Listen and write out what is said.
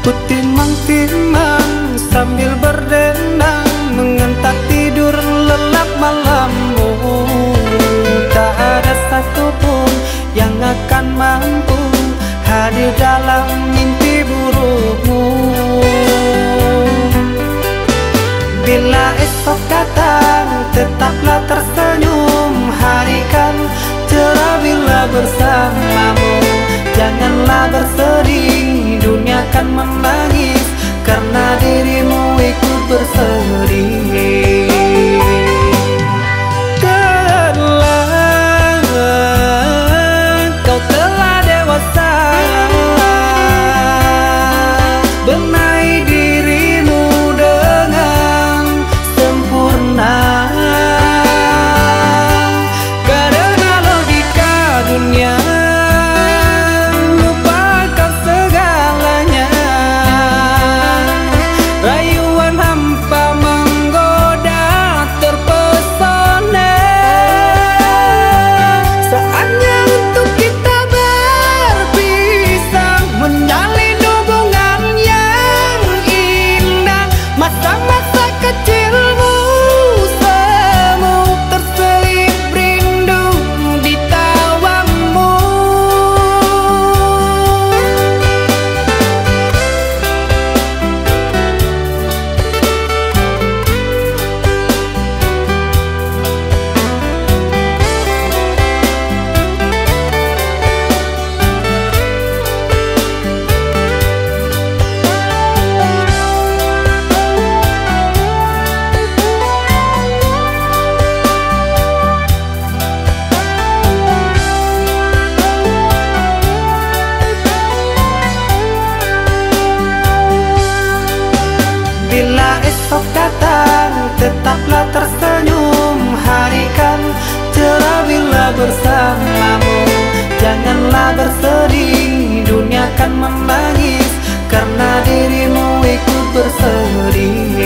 Ku timang-timang sambil berdendang Mengentak tidur lelap malammu. Tak ada satupun yang akan mampu Hadir dalam mimpi burukmu. Bila esok datang tetaplah tersenyum Hari kan cerah bila bersamamu. Janganlah bersedih dunia akan menangis My esok datang Tetaplah tersenyum Hari kan cerah bersamamu. Janganlah bersedih Dunia akan menangis Karena dirimu ikut bersedih